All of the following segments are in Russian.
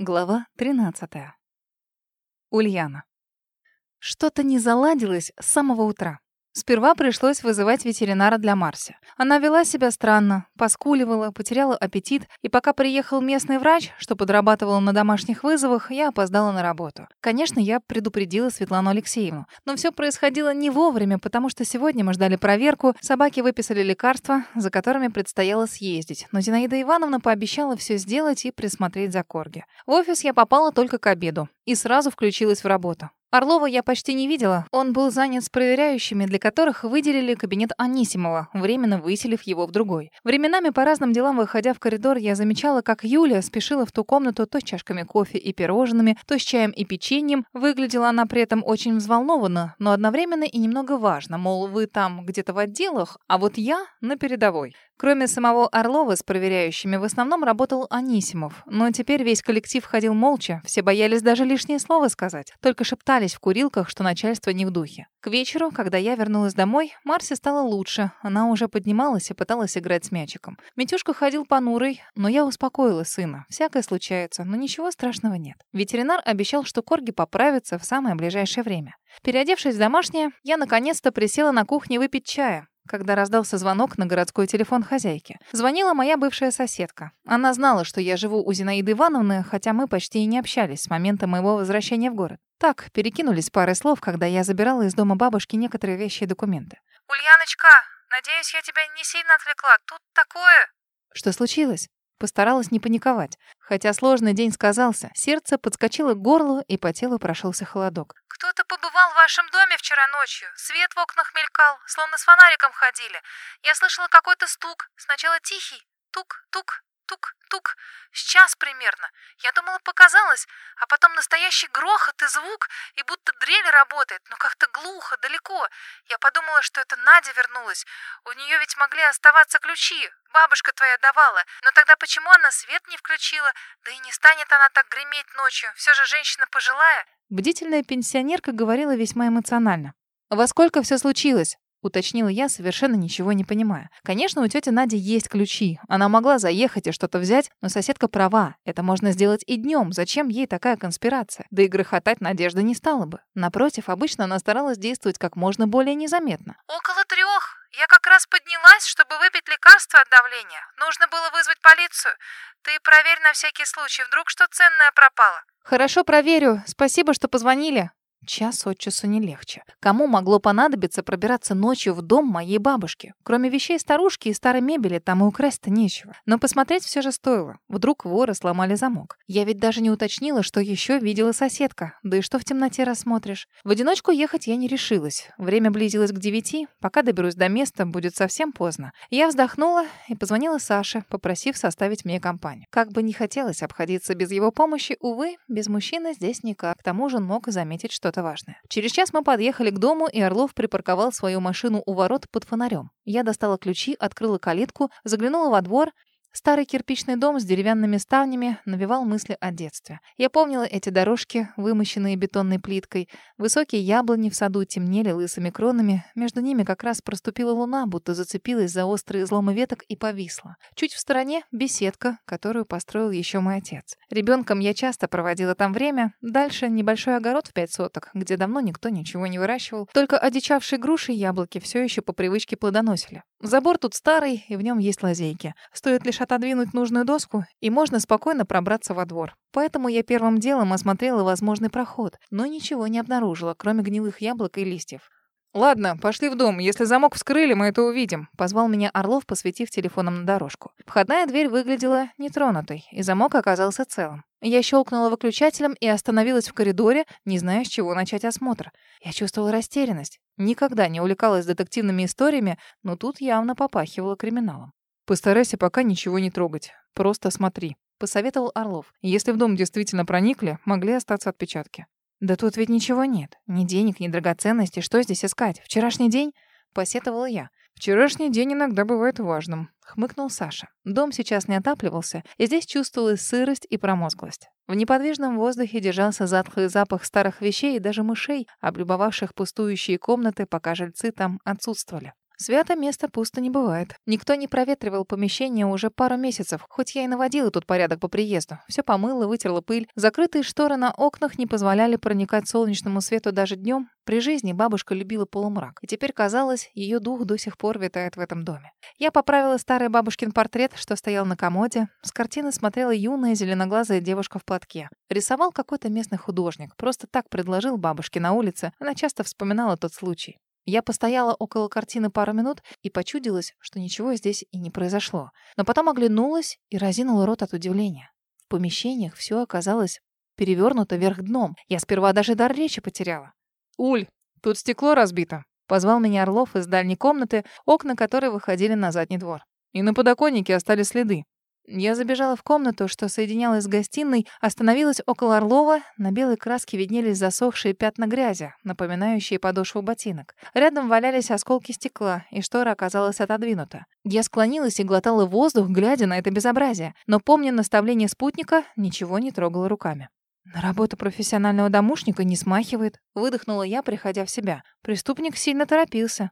Глава 13. Ульяна. Что-то не заладилось с самого утра. Сперва пришлось вызывать ветеринара для Марси. Она вела себя странно, поскуливала, потеряла аппетит, и пока приехал местный врач, что подрабатывал на домашних вызовах, я опоздала на работу. Конечно, я предупредила Светлану Алексеевну, но все происходило не вовремя, потому что сегодня мы ждали проверку, собаки выписали лекарства, за которыми предстояло съездить, но Зинаида Ивановна пообещала все сделать и присмотреть за Корги. В офис я попала только к обеду и сразу включилась в работу. Орлова я почти не видела. Он был занят с проверяющими, для которых выделили кабинет Анисимова, временно выселив его в другой. Временами по разным делам, выходя в коридор, я замечала, как Юля спешила в ту комнату то с чашками кофе и пирожными, то с чаем и печеньем. Выглядела она при этом очень взволнованно, но одновременно и немного важно, мол, вы там где-то в отделах, а вот я на передовой. Кроме самого Орлова с проверяющими, в основном работал Анисимов. Но теперь весь коллектив ходил молча, все боялись даже лишнее слово сказать, только шептались в курилках, что начальство не в духе. К вечеру, когда я вернулась домой, Марсе стало лучше. Она уже поднималась и пыталась играть с мячиком. Митюшка ходил понурый, но я успокоила сына. Всякое случается, но ничего страшного нет. Ветеринар обещал, что корги поправятся в самое ближайшее время. Переодевшись в домашнее, я наконец-то присела на кухне выпить чая когда раздался звонок на городской телефон хозяйки. Звонила моя бывшая соседка. Она знала, что я живу у Зинаиды Ивановны, хотя мы почти и не общались с момента моего возвращения в город. Так, перекинулись парой слов, когда я забирала из дома бабушки некоторые вещи и документы. «Ульяночка, надеюсь, я тебя не сильно отвлекла. Тут такое...» «Что случилось?» Постаралась не паниковать. Хотя сложный день сказался, сердце подскочило к горлу, и по телу прошелся холодок. «Кто-то побывал в вашем доме вчера ночью. Свет в окнах мелькал, словно с фонариком ходили. Я слышала какой-то стук. Сначала тихий. Тук-тук, тук-тук. Сейчас примерно. Я думала, показалось. А потом настоящий грохот и звук, и будто дрель работает, но как-то глухо, далеко. Я подумала, что это Надя вернулась. У нее ведь могли оставаться ключи. Бабушка твоя давала. Но тогда почему она свет не включила? Да и не станет она так греметь ночью. Все же женщина пожилая. Бдительная пенсионерка говорила весьма эмоционально. «Во сколько все случилось?» Уточнила я, совершенно ничего не понимая. Конечно, у тети Нади есть ключи. Она могла заехать и что-то взять, но соседка права. Это можно сделать и днем. Зачем ей такая конспирация? Да и грохотать Надежда не стала бы. Напротив, обычно она старалась действовать как можно более незаметно. Около трех. Я как раз поднялась, чтобы выпить лекарство от давления. Нужно было вызвать полицию. Ты проверь на всякий случай, вдруг что ценное пропало. Хорошо, проверю. Спасибо, что позвонили. Час от часу не легче. Кому могло понадобиться пробираться ночью в дом моей бабушки? Кроме вещей старушки и старой мебели, там и украсть-то нечего. Но посмотреть все же стоило. Вдруг воры сломали замок. Я ведь даже не уточнила, что еще видела соседка. Да и что в темноте рассмотришь? В одиночку ехать я не решилась. Время близилось к девяти. Пока доберусь до места, будет совсем поздно. Я вздохнула и позвонила Саше, попросив составить мне компанию. Как бы не хотелось обходиться без его помощи, увы, без мужчины здесь никак. К тому же он мог заметить, что что-то важное. Через час мы подъехали к дому, и Орлов припарковал свою машину у ворот под фонарем. Я достала ключи, открыла калитку, заглянула во двор Старый кирпичный дом с деревянными ставнями навевал мысли о детстве. Я помнила эти дорожки, вымощенные бетонной плиткой. Высокие яблони в саду темнели лысыми кронами. Между ними как раз проступила луна, будто зацепилась за острые изломы веток и повисла. Чуть в стороне — беседка, которую построил еще мой отец. Ребенком я часто проводила там время. Дальше небольшой огород в пять соток, где давно никто ничего не выращивал. Только одичавшие груши и яблоки все еще по привычке плодоносили. Забор тут старый, и в нем есть лазейки. Стоит лишь отодвинуть нужную доску, и можно спокойно пробраться во двор. Поэтому я первым делом осмотрела возможный проход, но ничего не обнаружила, кроме гнилых яблок и листьев. «Ладно, пошли в дом. Если замок вскрыли, мы это увидим», — позвал меня Орлов, посветив телефоном на дорожку. Входная дверь выглядела нетронутой, и замок оказался целым. Я щелкнула выключателем и остановилась в коридоре, не зная, с чего начать осмотр. Я чувствовала растерянность. Никогда не увлекалась детективными историями, но тут явно попахивало криминалом. «Постарайся пока ничего не трогать. Просто смотри», — посоветовал Орлов. «Если в дом действительно проникли, могли остаться отпечатки». «Да тут ведь ничего нет. Ни денег, ни драгоценностей. Что здесь искать? Вчерашний день?» — посетовала я. «Вчерашний день иногда бывает важным», — хмыкнул Саша. Дом сейчас не отапливался, и здесь чувствовалась сырость и промозглость. В неподвижном воздухе держался затхлый запах старых вещей и даже мышей, облюбовавших пустующие комнаты, пока жильцы там отсутствовали. Свято место пусто не бывает. Никто не проветривал помещение уже пару месяцев, хоть я и наводила тут порядок по приезду. Все помыла, вытерла пыль. Закрытые шторы на окнах не позволяли проникать солнечному свету даже днем. При жизни бабушка любила полумрак, и теперь казалось, ее дух до сих пор витает в этом доме. Я поправила старый бабушкин портрет, что стоял на комоде. С картины смотрела юная зеленоглазая девушка в платке. Рисовал какой-то местный художник. Просто так предложил бабушке на улице. Она часто вспоминала тот случай. Я постояла около картины пару минут и почудилась, что ничего здесь и не произошло. Но потом оглянулась и разинула рот от удивления. В помещениях все оказалось перевернуто вверх дном. Я сперва даже дар речи потеряла. «Уль, тут стекло разбито», — позвал меня Орлов из дальней комнаты, окна которой выходили на задний двор. И на подоконнике остались следы. Я забежала в комнату, что соединялась с гостиной, остановилась около Орлова. На белой краске виднелись засохшие пятна грязи, напоминающие подошву ботинок. Рядом валялись осколки стекла, и штора оказалась отодвинута. Я склонилась и глотала воздух, глядя на это безобразие, но, помня наставление спутника, ничего не трогала руками. На работу профессионального домушника не смахивает. Выдохнула я, приходя в себя. Преступник сильно торопился.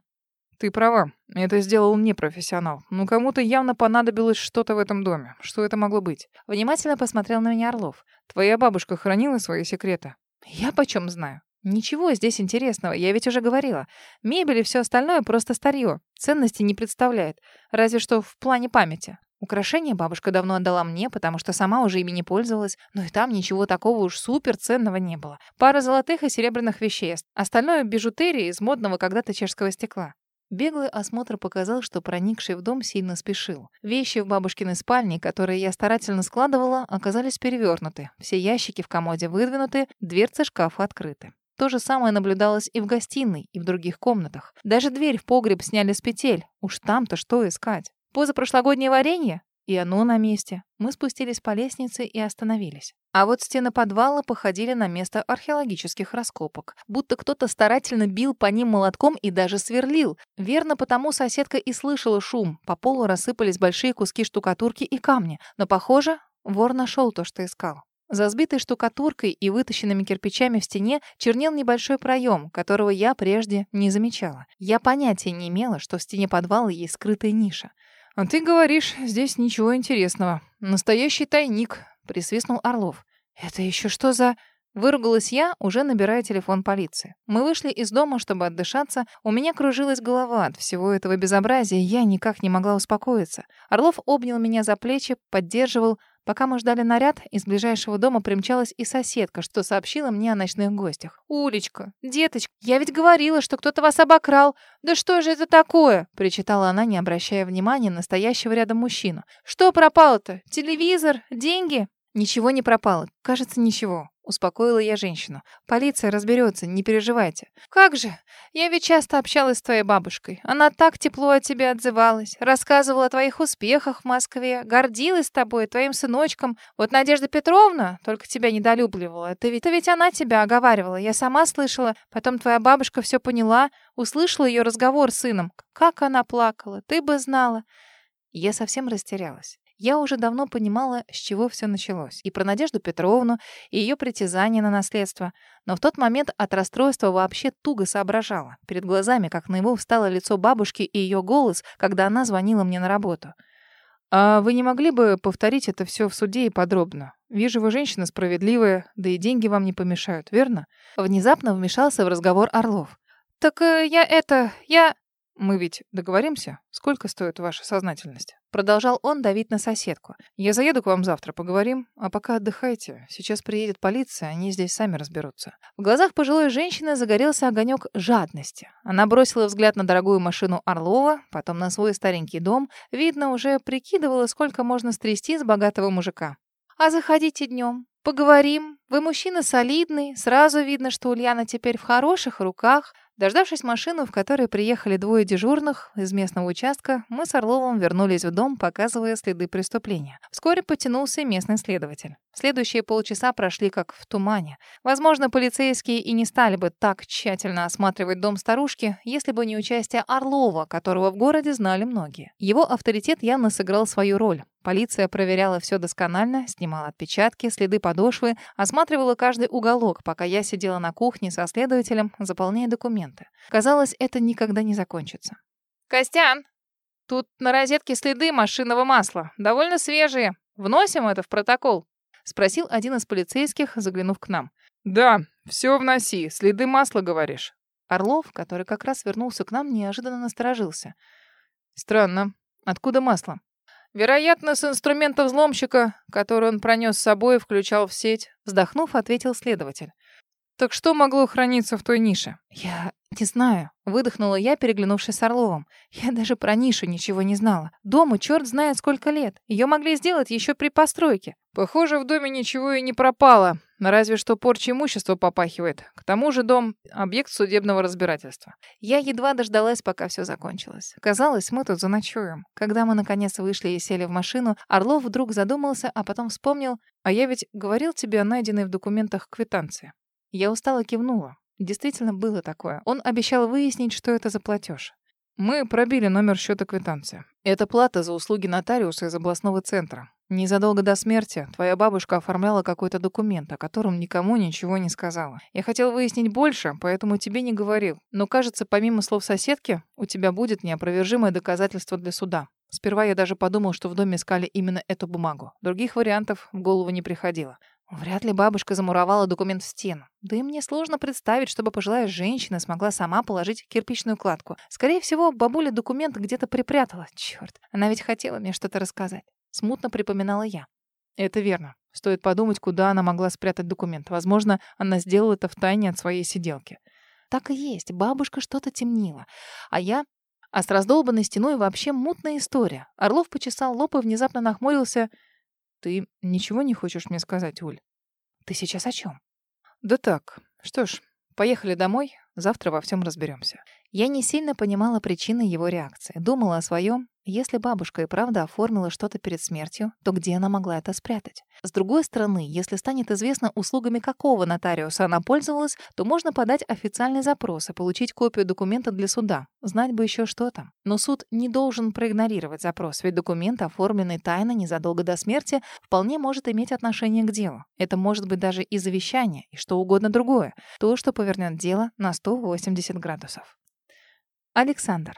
Ты права. Это сделал не профессионал. Но кому-то явно понадобилось что-то в этом доме. Что это могло быть? Внимательно посмотрел на меня Орлов. Твоя бабушка хранила свои секреты? Я почем знаю? Ничего здесь интересного, я ведь уже говорила. Мебель и все остальное просто старье. Ценности не представляет. Разве что в плане памяти. Украшение бабушка давно отдала мне, потому что сама уже ими не пользовалась, но и там ничего такого уж супер ценного не было. Пара золотых и серебряных веществ. Остальное — бижутерия из модного когда-то чешского стекла. Беглый осмотр показал, что проникший в дом сильно спешил. Вещи в бабушкиной спальне, которые я старательно складывала, оказались перевернуты. Все ящики в комоде выдвинуты, дверцы шкафа открыты. То же самое наблюдалось и в гостиной, и в других комнатах. Даже дверь в погреб сняли с петель. Уж там-то что искать? Позапрошлогоднее варенье? И оно на месте. Мы спустились по лестнице и остановились. А вот стены подвала походили на место археологических раскопок. Будто кто-то старательно бил по ним молотком и даже сверлил. Верно, потому соседка и слышала шум. По полу рассыпались большие куски штукатурки и камни. Но, похоже, вор нашел то, что искал. За сбитой штукатуркой и вытащенными кирпичами в стене чернел небольшой проем, которого я прежде не замечала. Я понятия не имела, что в стене подвала есть скрытая ниша. «А ты говоришь, здесь ничего интересного. Настоящий тайник», — присвистнул Орлов. «Это еще что за...» Выругалась я, уже набирая телефон полиции. Мы вышли из дома, чтобы отдышаться. У меня кружилась голова от всего этого безобразия, я никак не могла успокоиться. Орлов обнял меня за плечи, поддерживал, Пока мы ждали наряд, из ближайшего дома примчалась и соседка, что сообщила мне о ночных гостях. «Улечка, деточка, я ведь говорила, что кто-то вас обокрал. Да что же это такое?» причитала она, не обращая внимания на стоящего рядом мужчину. «Что пропало-то? Телевизор? Деньги?» «Ничего не пропало. Кажется, ничего. Успокоила я женщину. «Полиция разберется, не переживайте». «Как же? Я ведь часто общалась с твоей бабушкой. Она так тепло о тебе отзывалась. Рассказывала о твоих успехах в Москве. Гордилась тобой, твоим сыночком. Вот Надежда Петровна только тебя недолюбливала. Ты ведь, ты ведь она тебя оговаривала. Я сама слышала. Потом твоя бабушка все поняла. Услышала ее разговор с сыном. Как она плакала. Ты бы знала». Я совсем растерялась. Я уже давно понимала, с чего все началось. И про Надежду Петровну, и ее притязание на наследство. Но в тот момент от расстройства вообще туго соображала. Перед глазами, как на его встало лицо бабушки и ее голос, когда она звонила мне на работу. «А вы не могли бы повторить это все в суде и подробно? Вижу, вы женщина справедливая, да и деньги вам не помешают, верно?» Внезапно вмешался в разговор Орлов. «Так э, я это... я...» «Мы ведь договоримся? Сколько стоит ваша сознательность?» Продолжал он давить на соседку. «Я заеду к вам завтра, поговорим. А пока отдыхайте. Сейчас приедет полиция, они здесь сами разберутся». В глазах пожилой женщины загорелся огонек жадности. Она бросила взгляд на дорогую машину Орлова, потом на свой старенький дом. Видно, уже прикидывала, сколько можно стрясти с богатого мужика. «А заходите днем. Поговорим. Вы мужчина солидный. Сразу видно, что Ульяна теперь в хороших руках. Дождавшись машину, в которой приехали двое дежурных из местного участка, мы с Орловым вернулись в дом, показывая следы преступления. Вскоре потянулся местный следователь. Следующие полчаса прошли как в тумане. Возможно, полицейские и не стали бы так тщательно осматривать дом старушки, если бы не участие Орлова, которого в городе знали многие. Его авторитет явно сыграл свою роль. Полиция проверяла все досконально, снимала отпечатки, следы подошвы, осматривала каждый уголок, пока я сидела на кухне со следователем, заполняя документы. Казалось, это никогда не закончится. «Костян, тут на розетке следы машинного масла. Довольно свежие. Вносим это в протокол?» — спросил один из полицейских, заглянув к нам. «Да, все вноси. Следы масла, говоришь?» Орлов, который как раз вернулся к нам, неожиданно насторожился. «Странно. Откуда масло?» «Вероятно, с инструмента взломщика, который он пронес с собой и включал в сеть», вздохнув, ответил следователь. «Так что могло храниться в той нише?» «Я не знаю», — выдохнула я, переглянувшись с Орловым. «Я даже про нишу ничего не знала. Дому черт знает сколько лет. Ее могли сделать еще при постройке». «Похоже, в доме ничего и не пропало. Разве что порча имущества попахивает. К тому же дом — объект судебного разбирательства». Я едва дождалась, пока все закончилось. Казалось, мы тут заночуем. Когда мы наконец вышли и сели в машину, Орлов вдруг задумался, а потом вспомнил, «А я ведь говорил тебе о найденной в документах квитанции». Я устало кивнула. Действительно было такое. Он обещал выяснить, что это за платеж. Мы пробили номер счета квитанции. Это плата за услуги нотариуса из областного центра. Незадолго до смерти твоя бабушка оформляла какой-то документ, о котором никому ничего не сказала. Я хотел выяснить больше, поэтому тебе не говорил. Но, кажется, помимо слов соседки, у тебя будет неопровержимое доказательство для суда. Сперва я даже подумал, что в доме искали именно эту бумагу. Других вариантов в голову не приходило. Вряд ли бабушка замуровала документ в стену. Да и мне сложно представить, чтобы пожилая женщина смогла сама положить кирпичную кладку. Скорее всего, бабуля документ где-то припрятала. Черт, она ведь хотела мне что-то рассказать. Смутно припоминала я. Это верно. Стоит подумать, куда она могла спрятать документ. Возможно, она сделала это втайне от своей сиделки. Так и есть. Бабушка что-то темнила. А я... А с раздолбанной стеной вообще мутная история. Орлов почесал лоб и внезапно нахмурился — ты ничего не хочешь мне сказать, Уль? Ты сейчас о чем? Да так. Что ж, поехали домой, завтра во всем разберемся. Я не сильно понимала причины его реакции. Думала о своем если бабушка и правда оформила что-то перед смертью, то где она могла это спрятать? С другой стороны, если станет известно, услугами какого нотариуса она пользовалась, то можно подать официальный запрос и получить копию документа для суда. Знать бы еще что там. Но суд не должен проигнорировать запрос, ведь документ, оформленный тайно незадолго до смерти, вполне может иметь отношение к делу. Это может быть даже и завещание, и что угодно другое. То, что повернет дело на 180 градусов. Александр.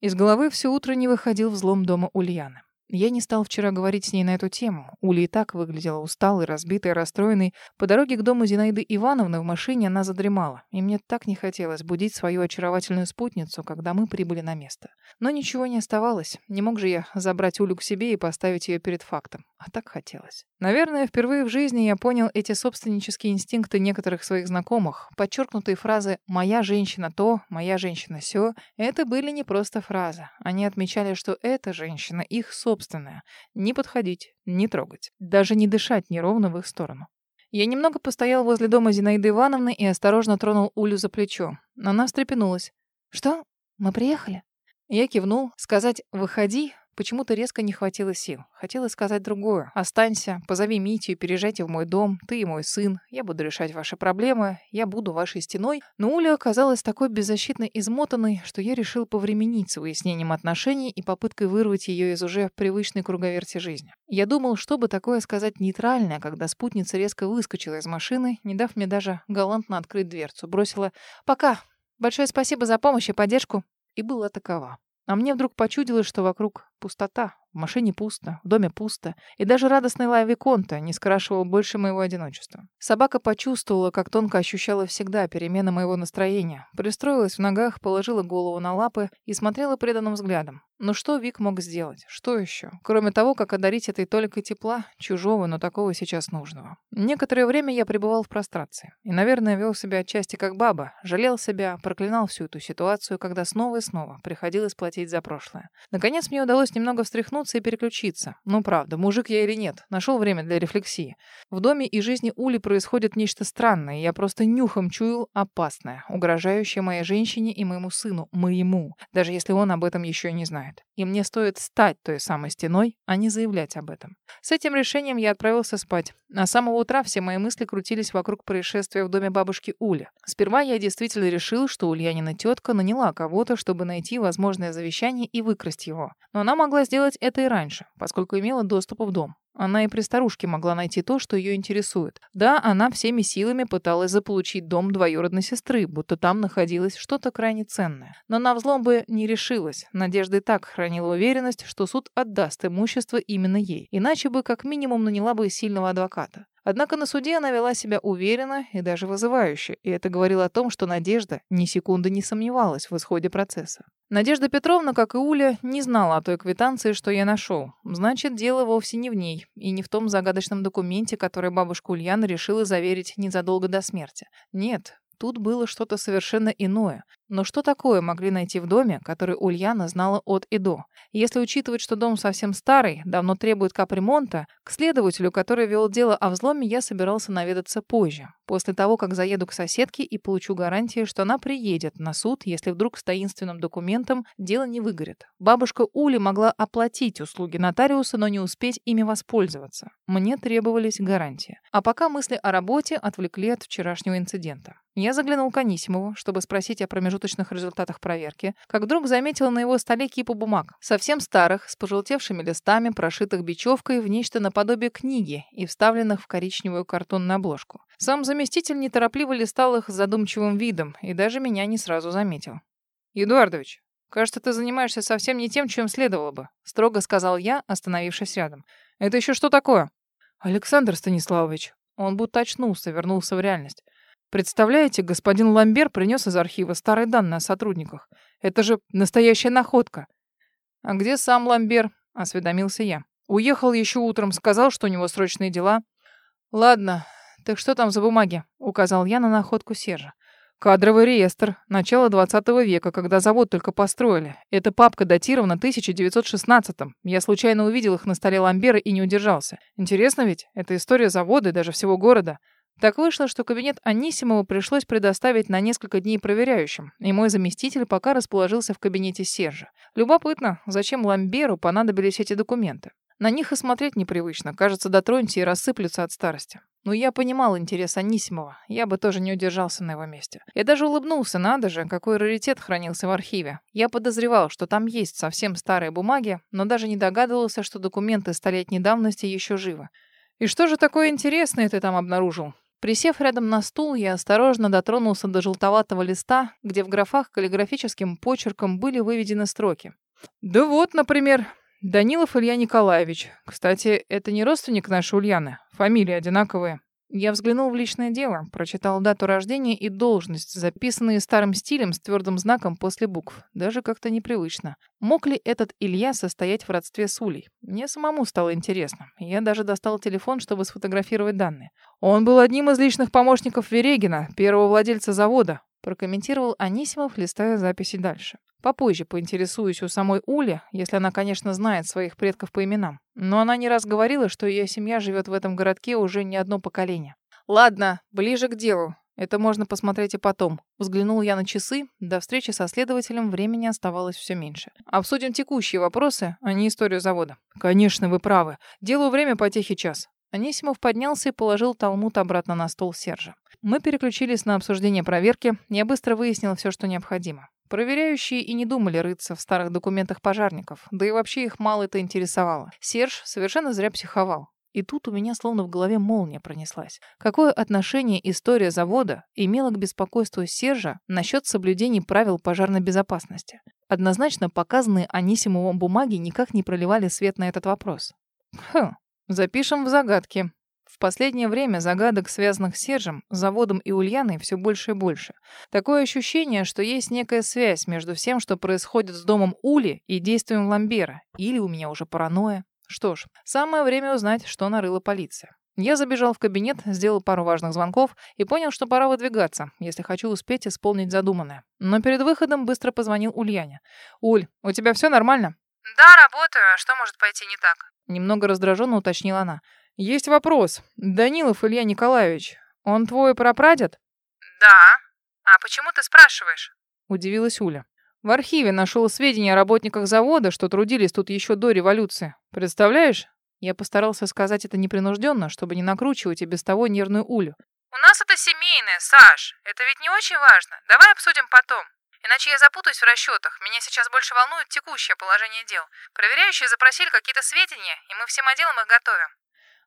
Из головы все утро не выходил взлом дома Ульяны. Я не стал вчера говорить с ней на эту тему. Уля и так выглядела усталой, разбитой, расстроенной. По дороге к дому Зинаиды Ивановны в машине она задремала. И мне так не хотелось будить свою очаровательную спутницу, когда мы прибыли на место. Но ничего не оставалось. Не мог же я забрать Улю к себе и поставить ее перед фактом. А так хотелось. Наверное, впервые в жизни я понял эти собственнические инстинкты некоторых своих знакомых. Подчеркнутые фразы «моя женщина то», «моя женщина сё» — это были не просто фразы. Они отмечали, что эта женщина их собственная собственное. Не подходить, не трогать, даже не дышать неровно в их сторону. Я немного постоял возле дома Зинаиды Ивановны и осторожно тронул Улю за плечо. Она встрепенулась. «Что? Мы приехали?» Я кивнул. Сказать «выходи» Почему-то резко не хватило сил. Хотелось сказать другое. «Останься, позови Митю, переезжайте в мой дом, ты и мой сын. Я буду решать ваши проблемы, я буду вашей стеной». Но Уля оказалась такой беззащитно измотанной, что я решил повременить с выяснением отношений и попыткой вырвать ее из уже привычной круговерти жизни. Я думал, чтобы такое сказать нейтральное, когда спутница резко выскочила из машины, не дав мне даже галантно открыть дверцу, бросила «Пока, большое спасибо за помощь и поддержку» и была такова. А мне вдруг почудилось, что вокруг пустота. В машине пусто, в доме пусто. И даже радостный лай Виконта не скрашивал больше моего одиночества. Собака почувствовала, как тонко ощущала всегда перемены моего настроения. Пристроилась в ногах, положила голову на лапы и смотрела преданным взглядом. Но что Вик мог сделать? Что еще? Кроме того, как одарить этой толикой тепла, чужого, но такого сейчас нужного. Некоторое время я пребывал в прострации. И, наверное, вел себя отчасти как баба. Жалел себя, проклинал всю эту ситуацию, когда снова и снова приходилось платить за прошлое. Наконец мне удалось немного встряхнуться и переключиться. Ну, правда, мужик я или нет, нашел время для рефлексии. В доме и жизни Ули происходит нечто странное, я просто нюхом чуял опасное, угрожающее моей женщине и моему сыну, моему, даже если он об этом еще не знает. И мне стоит стать той самой стеной, а не заявлять об этом. С этим решением я отправился спать. А с самого утра все мои мысли крутились вокруг происшествия в доме бабушки Ули. Сперва я действительно решил, что Ульянина тетка наняла кого-то, чтобы найти возможное завещание и выкрасть его. Но она могла сделать это и раньше, поскольку имела доступ в дом. Она и при старушке могла найти то, что ее интересует. Да, она всеми силами пыталась заполучить дом двоюродной сестры, будто там находилось что-то крайне ценное. Но на взлом бы не решилась. Надежда и так хранила уверенность, что суд отдаст имущество именно ей. Иначе бы как минимум наняла бы сильного адвоката. Однако на суде она вела себя уверенно и даже вызывающе, и это говорило о том, что Надежда ни секунды не сомневалась в исходе процесса. Надежда Петровна, как и Уля, не знала о той квитанции, что я нашел. Значит, дело вовсе не в ней, и не в том загадочном документе, который бабушка Ульяна решила заверить незадолго до смерти. Нет, Тут было что-то совершенно иное. Но что такое могли найти в доме, который Ульяна знала от и до? Если учитывать, что дом совсем старый, давно требует капремонта, к следователю, который вел дело о взломе, я собирался наведаться позже, после того, как заеду к соседке и получу гарантии, что она приедет на суд, если вдруг с таинственным документом дело не выгорит. Бабушка Ули могла оплатить услуги нотариуса, но не успеть ими воспользоваться. Мне требовались гарантии. А пока мысли о работе отвлекли от вчерашнего инцидента. Я заглянул к Анисимову, чтобы спросить о промежуточных результатах проверки, как вдруг заметил на его столе кипу бумаг, совсем старых, с пожелтевшими листами, прошитых бечевкой в нечто наподобие книги и вставленных в коричневую картонную обложку. Сам заместитель неторопливо листал их с задумчивым видом и даже меня не сразу заметил. «Эдуардович, кажется, ты занимаешься совсем не тем, чем следовало бы», строго сказал я, остановившись рядом. «Это еще что такое?» «Александр Станиславович». Он будто очнулся, вернулся в реальность. Представляете, господин Ламбер принес из архива старые данные о сотрудниках. Это же настоящая находка. А где сам Ламбер? Осведомился я. Уехал еще утром, сказал, что у него срочные дела. Ладно, так что там за бумаги? Указал я на находку Сержа. Кадровый реестр. Начало 20 века, когда завод только построили. Эта папка датирована 1916-м. Я случайно увидел их на столе Ламбера и не удержался. Интересно ведь? Это история завода и даже всего города. Так вышло, что кабинет Анисимова пришлось предоставить на несколько дней проверяющим, и мой заместитель пока расположился в кабинете Сержа. Любопытно, зачем Ламберу понадобились эти документы? На них и смотреть непривычно, кажется, дотроньте и рассыплются от старости. Но я понимал интерес Анисимова, я бы тоже не удержался на его месте. Я даже улыбнулся, надо же, какой раритет хранился в архиве. Я подозревал, что там есть совсем старые бумаги, но даже не догадывался, что документы столетней давности еще живы. «И что же такое интересное ты там обнаружил?» Присев рядом на стул, я осторожно дотронулся до желтоватого листа, где в графах каллиграфическим почерком были выведены строки. «Да вот, например, Данилов Илья Николаевич. Кстати, это не родственник нашей Ульяны. Фамилии одинаковые. Я взглянул в личное дело, прочитал дату рождения и должность, записанные старым стилем с твердым знаком после букв. Даже как-то непривычно. Мог ли этот Илья состоять в родстве с Улей? Мне самому стало интересно. Я даже достал телефон, чтобы сфотографировать данные. Он был одним из личных помощников Верегина, первого владельца завода, прокомментировал Анисимов, листая записи дальше. Попозже поинтересуюсь у самой Ули, если она, конечно, знает своих предков по именам. Но она не раз говорила, что ее семья живет в этом городке уже не одно поколение. Ладно, ближе к делу. Это можно посмотреть и потом. Взглянул я на часы. До встречи со следователем времени оставалось все меньше. Обсудим текущие вопросы, а не историю завода. Конечно, вы правы. Делу время потехи час. Анисимов поднялся и положил талмуд обратно на стол Сержа. Мы переключились на обсуждение проверки. Я быстро выяснил все, что необходимо. Проверяющие и не думали рыться в старых документах пожарников, да и вообще их мало это интересовало. Серж совершенно зря психовал. И тут у меня словно в голове молния пронеслась. Какое отношение история завода имела к беспокойству Сержа насчет соблюдений правил пожарной безопасности? Однозначно показанные Анисимовым бумаги никак не проливали свет на этот вопрос. Хм, запишем в загадки. В последнее время загадок, связанных с Сержем, заводом и Ульяной, все больше и больше. Такое ощущение, что есть некая связь между всем, что происходит с домом Ули и действием Ламбера. Или у меня уже паранойя. Что ж, самое время узнать, что нарыла полиция. Я забежал в кабинет, сделал пару важных звонков и понял, что пора выдвигаться, если хочу успеть исполнить задуманное. Но перед выходом быстро позвонил Ульяне. «Уль, у тебя все нормально?» «Да, работаю. А что может пойти не так?» Немного раздраженно уточнила она. «Есть вопрос. Данилов Илья Николаевич, он твой прапрадед?» «Да. А почему ты спрашиваешь?» Удивилась Уля. В архиве нашел сведения о работниках завода, что трудились тут еще до революции. Представляешь? Я постарался сказать это непринужденно, чтобы не накручивать и без того нервную Улю. «У нас это семейное, Саш. Это ведь не очень важно. Давай обсудим потом. Иначе я запутаюсь в расчетах. Меня сейчас больше волнует текущее положение дел. Проверяющие запросили какие-то сведения, и мы всем отделом их готовим.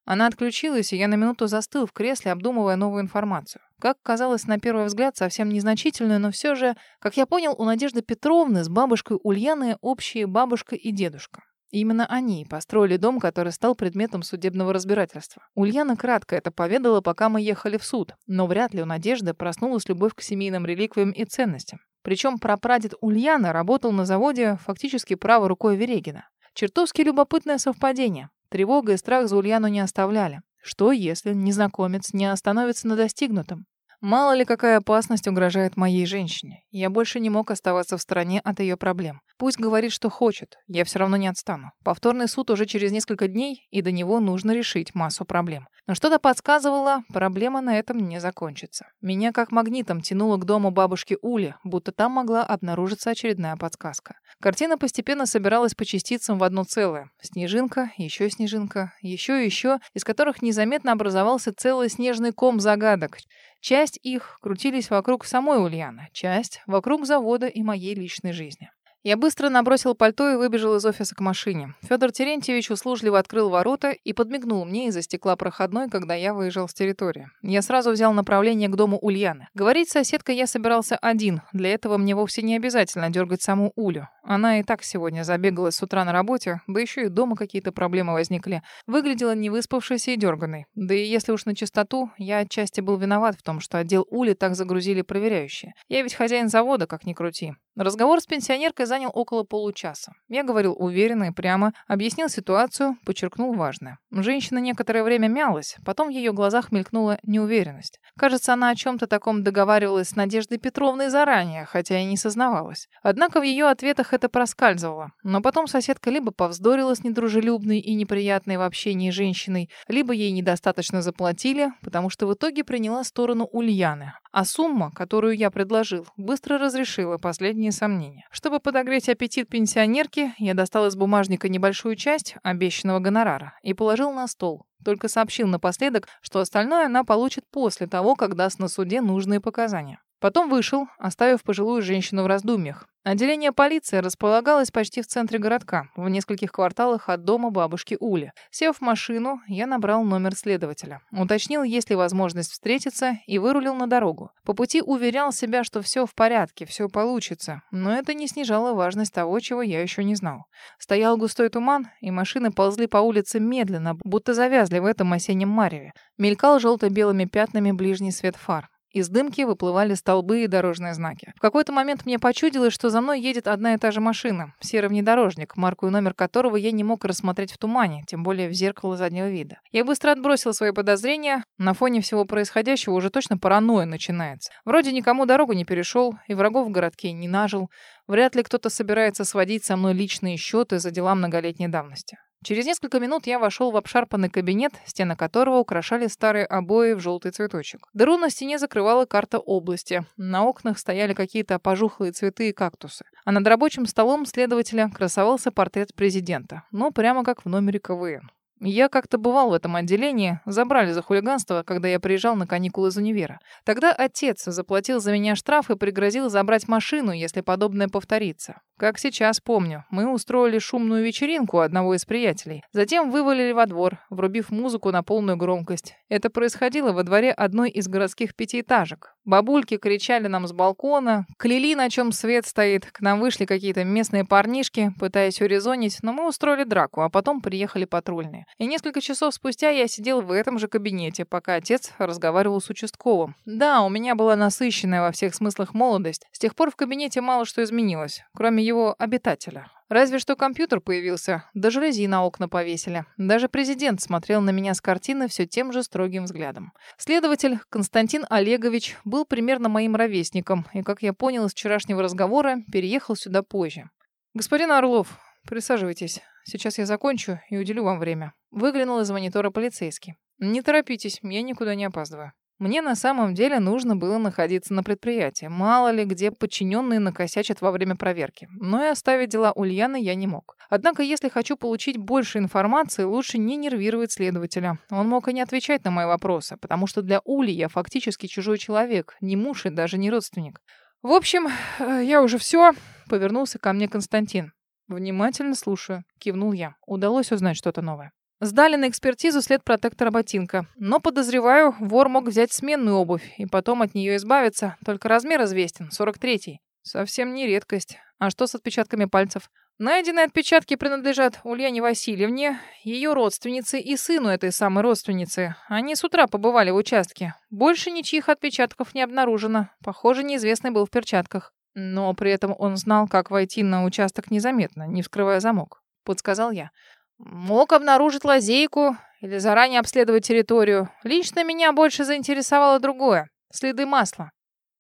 Она отключилась, и я на минуту застыл в кресле, обдумывая новую информацию. Как казалось на первый взгляд, совсем незначительную, но все же, как я понял, у Надежды Петровны с бабушкой Ульяны общие бабушка и дедушка. Именно они построили дом, который стал предметом судебного разбирательства. Ульяна кратко это поведала, пока мы ехали в суд, но вряд ли у Надежды проснулась любовь к семейным реликвиям и ценностям. Причем прапрадед Ульяна работал на заводе фактически правой рукой Верегина. Чертовски любопытное совпадение. Тревога и страх за Ульяну не оставляли. Что, если незнакомец не остановится на достигнутом? Мало ли какая опасность угрожает моей женщине. Я больше не мог оставаться в стороне от ее проблем. Пусть говорит, что хочет, я все равно не отстану. Повторный суд уже через несколько дней, и до него нужно решить массу проблем. Но что-то подсказывало, проблема на этом не закончится. Меня как магнитом тянуло к дому бабушки Ули, будто там могла обнаружиться очередная подсказка. Картина постепенно собиралась по частицам в одно целое. Снежинка, еще снежинка, еще и еще, из которых незаметно образовался целый снежный ком загадок. Часть их крутились вокруг самой Ульяны, часть — вокруг завода и моей личной жизни. Я быстро набросил пальто и выбежал из офиса к машине. Федор Терентьевич услужливо открыл ворота и подмигнул мне из-за стекла проходной, когда я выезжал с территории. Я сразу взял направление к дому Ульяны. Говорить с соседкой я собирался один. Для этого мне вовсе не обязательно дергать саму Улю. Она и так сегодня забегалась с утра на работе, да еще и дома какие-то проблемы возникли. Выглядела невыспавшейся и дерганой. Да и если уж на чистоту, я отчасти был виноват в том, что отдел Ули так загрузили проверяющие. Я ведь хозяин завода, как ни крути. Разговор с пенсионеркой занял около получаса. Я говорил уверенно и прямо, объяснил ситуацию, подчеркнул важное. Женщина некоторое время мялась, потом в ее глазах мелькнула неуверенность. Кажется, она о чем-то таком договаривалась с Надеждой Петровной заранее, хотя и не сознавалась. Однако в ее ответах это проскальзывало. Но потом соседка либо повздорила с недружелюбной и неприятной в общении женщиной, либо ей недостаточно заплатили, потому что в итоге приняла сторону Ульяны. А сумма, которую я предложил, быстро разрешила последние сомнения. Чтобы подогреть аппетит пенсионерки, я достал из бумажника небольшую часть обещанного гонорара и положил на стол. Только сообщил напоследок, что остальное она получит после того, как даст на суде нужные показания. Потом вышел, оставив пожилую женщину в раздумьях. Отделение полиции располагалось почти в центре городка, в нескольких кварталах от дома бабушки Ули. Сев в машину, я набрал номер следователя. Уточнил, есть ли возможность встретиться, и вырулил на дорогу. По пути уверял себя, что все в порядке, все получится. Но это не снижало важность того, чего я еще не знал. Стоял густой туман, и машины ползли по улице медленно, будто завязли в этом осеннем мареве. Мелькал желто-белыми пятнами ближний свет фар. Из дымки выплывали столбы и дорожные знаки. В какой-то момент мне почудилось, что за мной едет одна и та же машина. Серый внедорожник, марку и номер которого я не мог рассмотреть в тумане, тем более в зеркало заднего вида. Я быстро отбросил свои подозрения. На фоне всего происходящего уже точно паранойя начинается. Вроде никому дорогу не перешел и врагов в городке не нажил. Вряд ли кто-то собирается сводить со мной личные счеты за дела многолетней давности. Через несколько минут я вошел в обшарпанный кабинет, стены которого украшали старые обои в желтый цветочек. Дыру на стене закрывала карта области. На окнах стояли какие-то пожухлые цветы и кактусы. А над рабочим столом следователя красовался портрет президента. Ну, прямо как в номере КВН. Я как-то бывал в этом отделении, забрали за хулиганство, когда я приезжал на каникулы из универа. Тогда отец заплатил за меня штраф и пригрозил забрать машину, если подобное повторится. Как сейчас помню, мы устроили шумную вечеринку одного из приятелей. Затем вывалили во двор, врубив музыку на полную громкость. Это происходило во дворе одной из городских пятиэтажек. Бабульки кричали нам с балкона, кляли, на чем свет стоит. К нам вышли какие-то местные парнишки, пытаясь урезонить, но мы устроили драку, а потом приехали патрульные. И несколько часов спустя я сидел в этом же кабинете, пока отец разговаривал с участковым. Да, у меня была насыщенная во всех смыслах молодость. С тех пор в кабинете мало что изменилось, кроме его обитателя. Разве что компьютер появился, да жалюзи на окна повесили. Даже президент смотрел на меня с картины все тем же строгим взглядом. Следователь Константин Олегович был примерно моим ровесником, и, как я понял из вчерашнего разговора, переехал сюда позже. «Господин Орлов, присаживайтесь. Сейчас я закончу и уделю вам время». Выглянул из монитора полицейский. «Не торопитесь, я никуда не опаздываю». Мне на самом деле нужно было находиться на предприятии. Мало ли, где подчиненные накосячат во время проверки. Но и оставить дела Ульяны я не мог. Однако, если хочу получить больше информации, лучше не нервировать следователя. Он мог и не отвечать на мои вопросы, потому что для Ули я фактически чужой человек, не муж и даже не родственник. В общем, э, я уже все. Повернулся ко мне Константин. Внимательно слушаю. Кивнул я. Удалось узнать что-то новое. Сдали на экспертизу след протектора ботинка. Но, подозреваю, вор мог взять сменную обувь и потом от нее избавиться. Только размер известен, 43-й. Совсем не редкость. А что с отпечатками пальцев? Найденные отпечатки принадлежат Ульяне Васильевне, ее родственнице и сыну этой самой родственницы. Они с утра побывали в участке. Больше ничьих отпечатков не обнаружено. Похоже, неизвестный был в перчатках. Но при этом он знал, как войти на участок незаметно, не вскрывая замок. Подсказал я. Мог обнаружить лазейку или заранее обследовать территорию. Лично меня больше заинтересовало другое. Следы масла.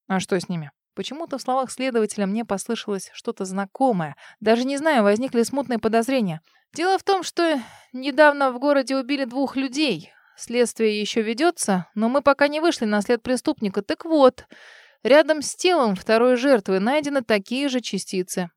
А что с ними? Почему-то в словах следователя мне послышалось что-то знакомое. Даже не знаю, возникли смутные подозрения. Дело в том, что недавно в городе убили двух людей. Следствие еще ведется, но мы пока не вышли на след преступника. Так вот, рядом с телом второй жертвы найдены такие же частицы.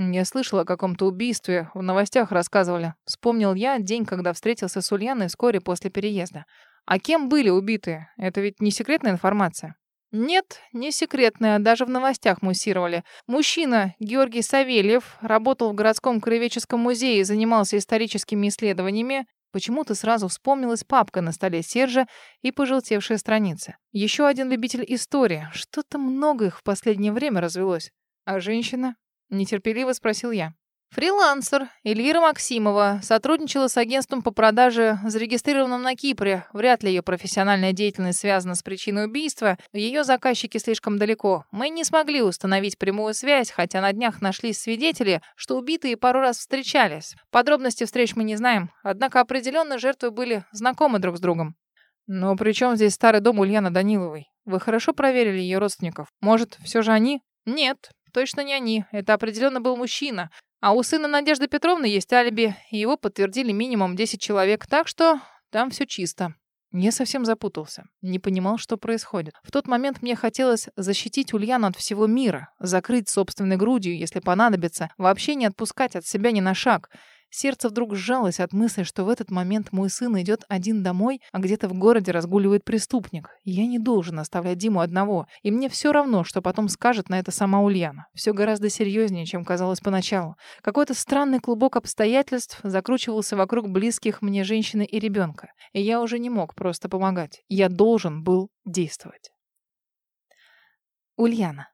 Я слышала о каком-то убийстве, в новостях рассказывали. Вспомнил я день, когда встретился с Ульяной вскоре после переезда. А кем были убитые? Это ведь не секретная информация. Нет, не секретная, даже в новостях муссировали. Мужчина, Георгий Савельев, работал в городском краеведческом музее и занимался историческими исследованиями. Почему-то сразу вспомнилась папка на столе Сержа и пожелтевшая страница. Еще один любитель истории. Что-то много их в последнее время развелось. А женщина? Нетерпеливо спросил я. Фрилансер Эльвира Максимова сотрудничала с агентством по продаже, зарегистрированным на Кипре. Вряд ли ее профессиональная деятельность связана с причиной убийства. Ее заказчики слишком далеко. Мы не смогли установить прямую связь, хотя на днях нашлись свидетели, что убитые пару раз встречались. Подробности встреч мы не знаем, однако определенно жертвы были знакомы друг с другом. Но при чем здесь старый дом Ульяны Даниловой? Вы хорошо проверили ее родственников? Может, все же они? Нет, точно не они. Это определенно был мужчина. А у сына Надежды Петровны есть алиби, и его подтвердили минимум 10 человек, так что там все чисто. Я совсем запутался, не понимал, что происходит. В тот момент мне хотелось защитить Ульяну от всего мира, закрыть собственной грудью, если понадобится, вообще не отпускать от себя ни на шаг. Сердце вдруг сжалось от мысли, что в этот момент мой сын идет один домой, а где-то в городе разгуливает преступник. я не должен оставлять Диму одного. И мне все равно, что потом скажет на это сама Ульяна. Все гораздо серьезнее, чем казалось поначалу. Какой-то странный клубок обстоятельств закручивался вокруг близких мне женщины и ребенка. И я уже не мог просто помогать. Я должен был действовать. Ульяна.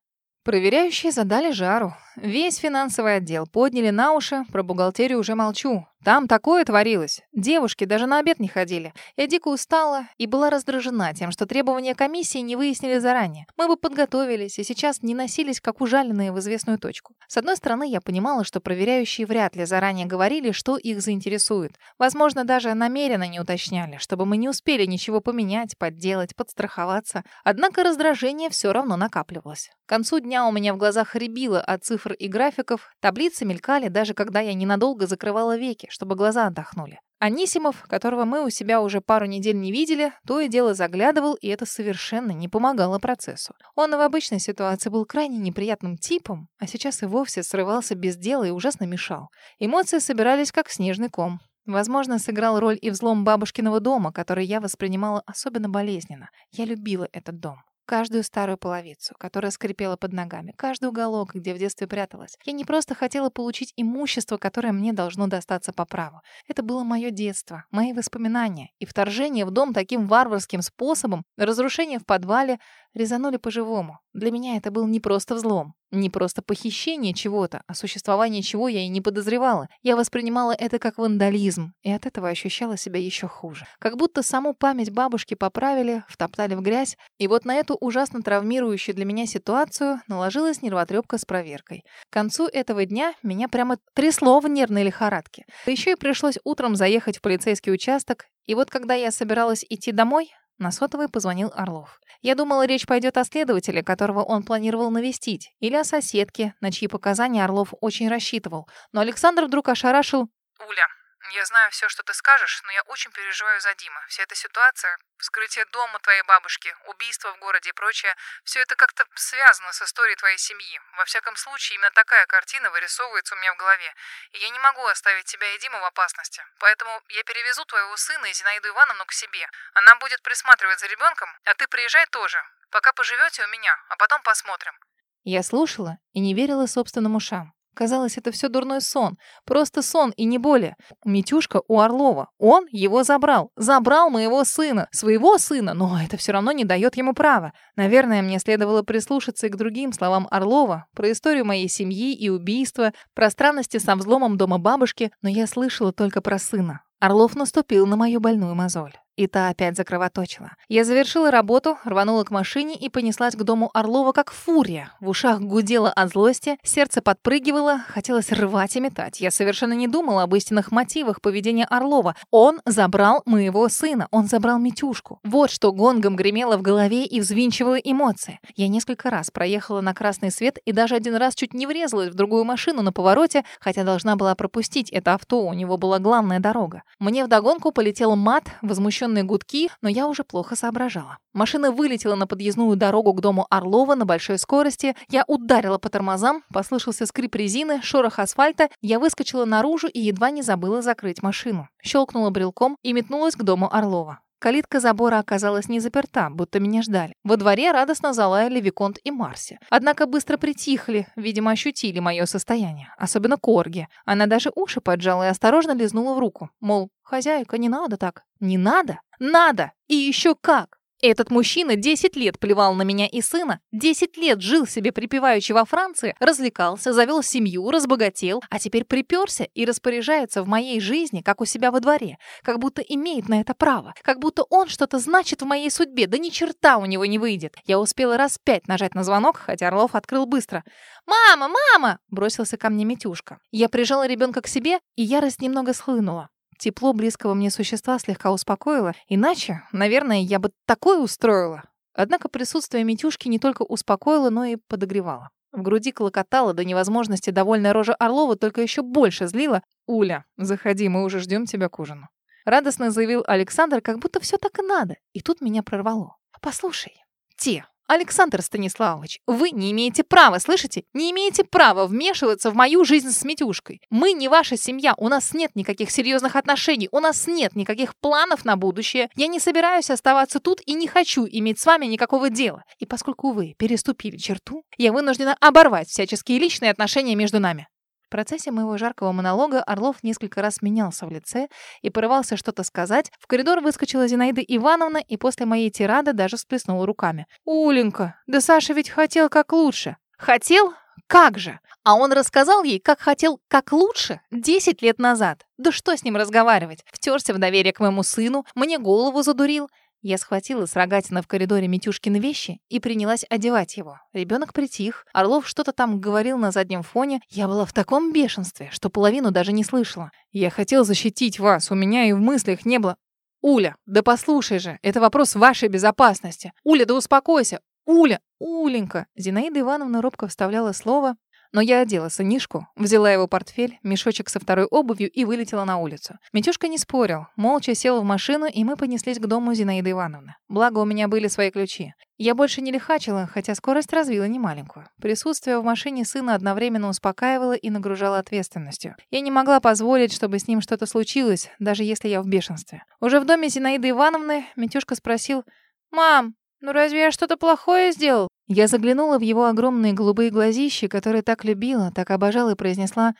Проверяющие задали жару. Весь финансовый отдел подняли на уши, про бухгалтерию уже молчу. Там такое творилось. Девушки даже на обед не ходили. Я дико устала и была раздражена тем, что требования комиссии не выяснили заранее. Мы бы подготовились и сейчас не носились, как ужаленные в известную точку. С одной стороны, я понимала, что проверяющие вряд ли заранее говорили, что их заинтересует. Возможно, даже намеренно не уточняли, чтобы мы не успели ничего поменять, подделать, подстраховаться. Однако раздражение все равно накапливалось. К концу дня у меня в глазах рябило от цифр и графиков, таблицы мелькали, даже когда я ненадолго закрывала веки, чтобы глаза отдохнули. Анисимов, которого мы у себя уже пару недель не видели, то и дело заглядывал, и это совершенно не помогало процессу. Он в обычной ситуации был крайне неприятным типом, а сейчас и вовсе срывался без дела и ужасно мешал. Эмоции собирались как снежный ком. Возможно, сыграл роль и взлом бабушкиного дома, который я воспринимала особенно болезненно. Я любила этот дом. Каждую старую половицу, которая скрипела под ногами, каждый уголок, где в детстве пряталась. Я не просто хотела получить имущество, которое мне должно достаться по праву. Это было мое детство, мои воспоминания. И вторжение в дом таким варварским способом, разрушение в подвале, резанули по-живому. Для меня это был не просто взлом, не просто похищение чего-то, о существовании чего я и не подозревала. Я воспринимала это как вандализм, и от этого ощущала себя еще хуже. Как будто саму память бабушки поправили, втоптали в грязь, и вот на эту ужасно травмирующую для меня ситуацию наложилась нервотрепка с проверкой. К концу этого дня меня прямо трясло в нервной лихорадке. Да еще и пришлось утром заехать в полицейский участок, и вот когда я собиралась идти домой, на сотовый позвонил Орлов. Я думала, речь пойдет о следователе, которого он планировал навестить, или о соседке, на чьи показания Орлов очень рассчитывал. Но Александр вдруг ошарашил. «Уля, я знаю все, что ты скажешь, но я очень переживаю за Дима. Вся эта ситуация, вскрытие дома твоей бабушки, убийство в городе и прочее, все это как-то связано с историей твоей семьи. Во всяком случае, именно такая картина вырисовывается у меня в голове. И я не могу оставить тебя и Диму в опасности. Поэтому я перевезу твоего сына и Зинаиду Ивановну к себе. Она будет присматривать за ребенком, а ты приезжай тоже. Пока поживете у меня, а потом посмотрим. Я слушала и не верила собственным ушам. Казалось, это все дурной сон. Просто сон и не более. Митюшка у Орлова. Он его забрал. Забрал моего сына. Своего сына. Но это все равно не дает ему права. Наверное, мне следовало прислушаться и к другим словам Орлова про историю моей семьи и убийства, про странности со взломом дома бабушки, но я слышала только про сына. Орлов наступил на мою больную мозоль. И та опять закровоточила. Я завершила работу, рванула к машине и понеслась к дому Орлова как фурия. В ушах гудело от злости, сердце подпрыгивало, хотелось рвать и метать. Я совершенно не думала об истинных мотивах поведения Орлова. Он забрал моего сына, он забрал Митюшку. Вот что гонгом гремело в голове и взвинчивало эмоции. Я несколько раз проехала на красный свет и даже один раз чуть не врезалась в другую машину на повороте, хотя должна была пропустить это авто, у него была главная дорога. Мне вдогонку полетел мат, возмущенный возмущенные гудки, но я уже плохо соображала. Машина вылетела на подъездную дорогу к дому Орлова на большой скорости. Я ударила по тормозам, послышался скрип резины, шорох асфальта. Я выскочила наружу и едва не забыла закрыть машину. Щелкнула брелком и метнулась к дому Орлова. Калитка забора оказалась не заперта, будто меня ждали. Во дворе радостно залаяли Виконт и Марси. Однако быстро притихли, видимо, ощутили мое состояние. Особенно Корги. Она даже уши поджала и осторожно лизнула в руку. Мол, хозяйка, не надо так. Не надо? Надо! И еще как! Этот мужчина 10 лет плевал на меня и сына, 10 лет жил себе припеваючи во Франции, развлекался, завел семью, разбогател, а теперь приперся и распоряжается в моей жизни, как у себя во дворе, как будто имеет на это право, как будто он что-то значит в моей судьбе, да ни черта у него не выйдет. Я успела раз пять нажать на звонок, хотя Орлов открыл быстро. «Мама, мама!» — бросился ко мне Митюшка. Я прижала ребенка к себе, и ярость немного схлынула. Тепло близкого мне существа слегка успокоило, иначе, наверное, я бы такое устроила. Однако присутствие Митюшки не только успокоило, но и подогревало. В груди клокотало до невозможности довольная рожа Орлова только еще больше злила. «Уля, заходи, мы уже ждем тебя к ужину». Радостно заявил Александр, как будто все так и надо. И тут меня прорвало. «Послушай, те, Александр Станиславович, вы не имеете права, слышите? Не имеете права вмешиваться в мою жизнь с Митюшкой. Мы не ваша семья, у нас нет никаких серьезных отношений, у нас нет никаких планов на будущее. Я не собираюсь оставаться тут и не хочу иметь с вами никакого дела. И поскольку вы переступили черту, я вынуждена оборвать всяческие личные отношения между нами процессе моего жаркого монолога Орлов несколько раз менялся в лице и порывался что-то сказать. В коридор выскочила Зинаида Ивановна и после моей тирады даже всплеснула руками. «Уленька, да Саша ведь хотел как лучше». «Хотел? Как же? А он рассказал ей, как хотел как лучше десять лет назад. Да что с ним разговаривать? Втерся в доверие к моему сыну, мне голову задурил. Я схватила с рогатина в коридоре Митюшкины вещи и принялась одевать его. Ребенок притих. Орлов что-то там говорил на заднем фоне. Я была в таком бешенстве, что половину даже не слышала. Я хотел защитить вас, у меня и в мыслях не было... Уля, да послушай же, это вопрос вашей безопасности. Уля, да успокойся. Уля, Уленька. Зинаида Ивановна робко вставляла слово, но я одела сынишку, взяла его портфель, мешочек со второй обувью и вылетела на улицу. Митюшка не спорил, молча сел в машину, и мы понеслись к дому Зинаиды Ивановны. Благо, у меня были свои ключи. Я больше не лихачила, хотя скорость развила немаленькую. Присутствие в машине сына одновременно успокаивало и нагружало ответственностью. Я не могла позволить, чтобы с ним что-то случилось, даже если я в бешенстве. Уже в доме Зинаиды Ивановны Митюшка спросил, «Мам, ну разве я что-то плохое сделал?» Я заглянула в его огромные голубые глазища, которые так любила, так обожала и произнесла,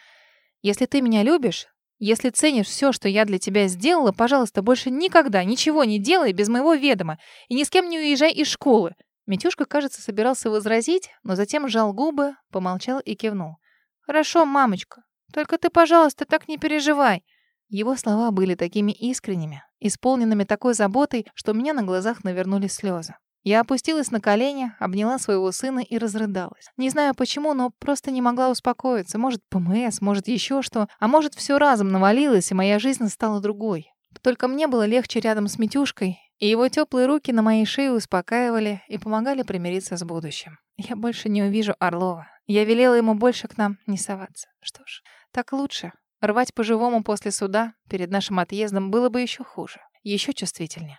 «Если ты меня любишь, если ценишь все, что я для тебя сделала, пожалуйста, больше никогда ничего не делай без моего ведома и ни с кем не уезжай из школы». Митюшка, кажется, собирался возразить, но затем сжал губы, помолчал и кивнул. «Хорошо, мамочка, только ты, пожалуйста, так не переживай». Его слова были такими искренними, исполненными такой заботой, что у меня на глазах навернулись слезы. Я опустилась на колени, обняла своего сына и разрыдалась. Не знаю почему, но просто не могла успокоиться. Может, ПМС, может, еще что. А может, все разом навалилось, и моя жизнь стала другой. Только мне было легче рядом с Митюшкой, и его теплые руки на моей шее успокаивали и помогали примириться с будущим. Я больше не увижу Орлова. Я велела ему больше к нам не соваться. Что ж, так лучше. Рвать по-живому после суда перед нашим отъездом было бы еще хуже, еще чувствительнее.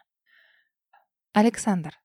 Александр.